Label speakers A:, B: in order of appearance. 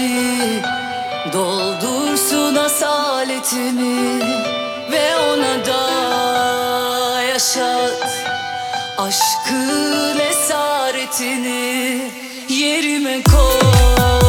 A: etti Doldursun asaletimi Ve ona da yaşat. Aşkın esaretini Yerime koy.